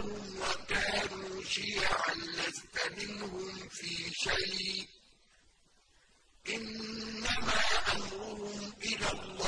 فَرَّقُوا وَكَانُوا شِيَعًا لَّسْتَ مِنْهُمْ فِي شَيْءٍ ۚ. إِنَّمَا أَمْرُهُمْ إِلَى اللَّهِ